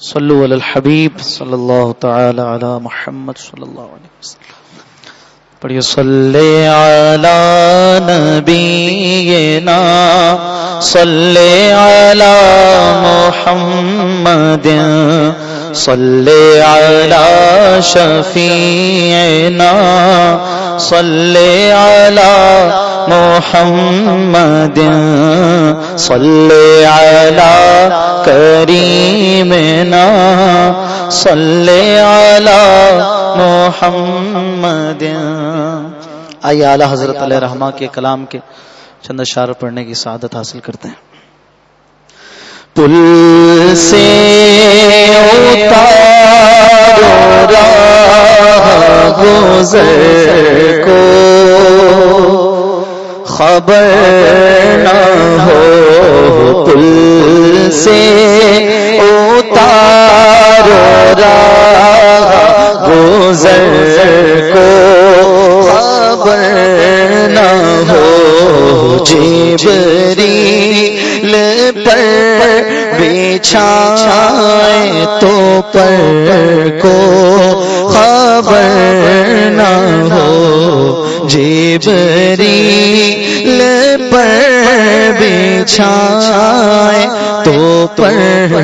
صلو علی الحبیب صلی اللہ تعالی علی محمد صلی اللہ علیہ وسلم۔ پڑھیے، صلی علی نبینا، صلی علی محمد صلی علی شفیعنا صلی علی محمد صلی علی کریمنا صلی علی محمد۔ آئیے اعلی حضرت علیہ رحمہ کے کلام کے چند اشار پڑھنے کی سعادت حاصل کرتے ہیں۔ پل سے گزر کو خبر نہ ہو پل سے اتار گزر کو خبر نہ ہو جیبری چھائے تو پر کو خبر نہ ہو۔ جیبری پر بچھائے تو پر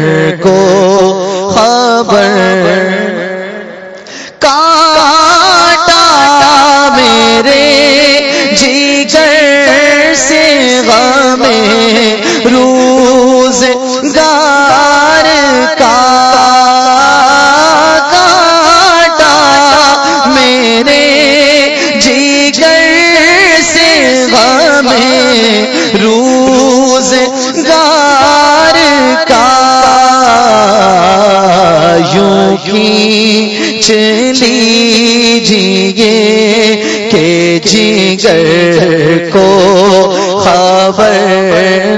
کو خبر چلی جیے کہ جگر کو خبر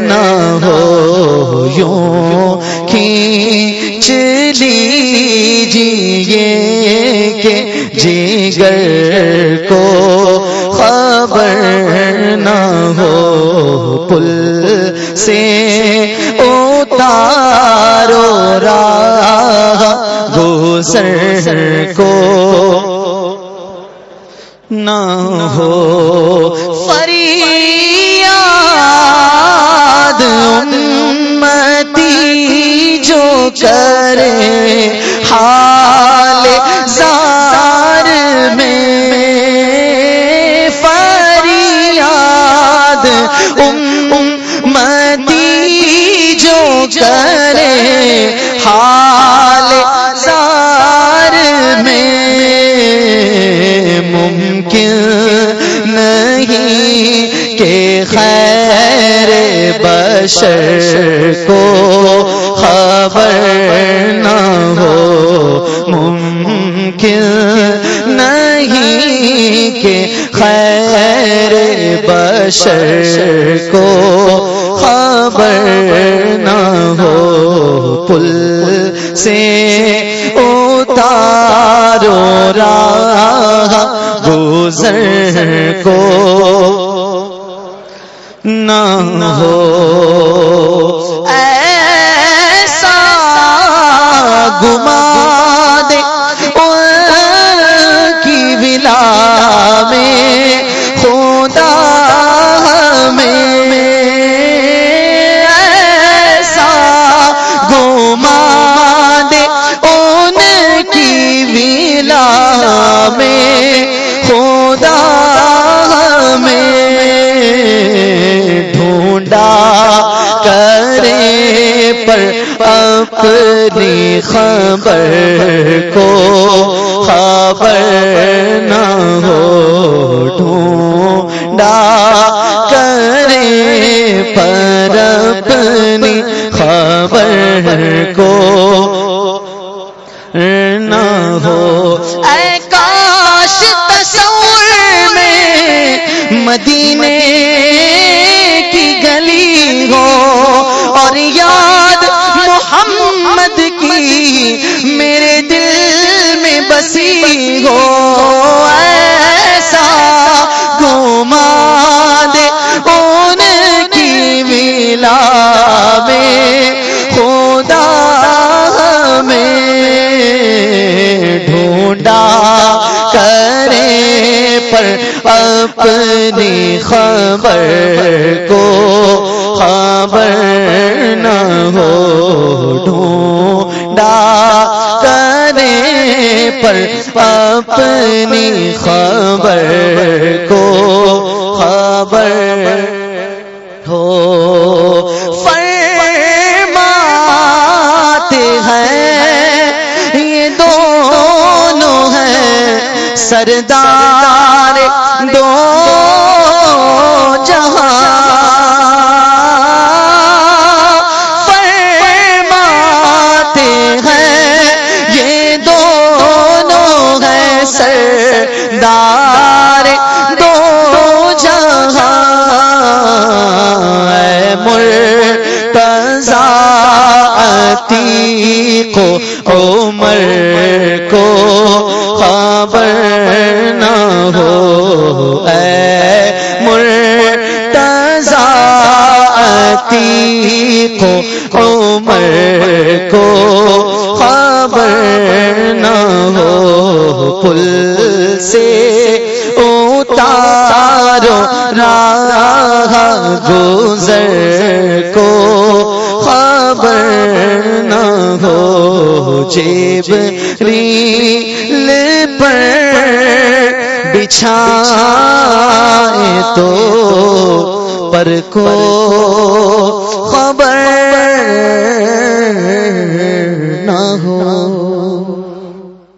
نہ ہو، یوں کی چلی جیے کہ جگر کو خبر نہ ہو، پل سے گوسر کو نہ ہو فریاد امتی جو کرے حال زار میں فریاد امتی جو کرے حال ممکن نہیں کہ خیر بشر کو خبر نہ ہو، ممکن نہیں کہ خیر بشر کو خبر نہ ہو۔ پل سے گزر کو نہ ہو۔ ایسا گما دے کی ولا اپنی خبر کو خبر نہ ہو ڈھونڈا کرے پر اپنی خبر کو محمد کی میرے دل میں بسی ہو ایسا گما دے ان کی ملا میں پر اپنی خبر کو خبر نہ ہو ڈھونڈا کرے پر اپنی خبر کو خبر ہو فرمات ہے یہ دونوں ہیں سردار دو جہاں فرماتے ہیں، یہ دونوں ہیں سردار، دو جہاں مرتضی کو عمر کو خبر ہو، اے مرتضا کو عمر کو خبر نہ ہو، پل سے اتارو راہ گزر کو خبر نہ ہو جیب ریل بچھائے تو پر کو خبر نہ ہو۔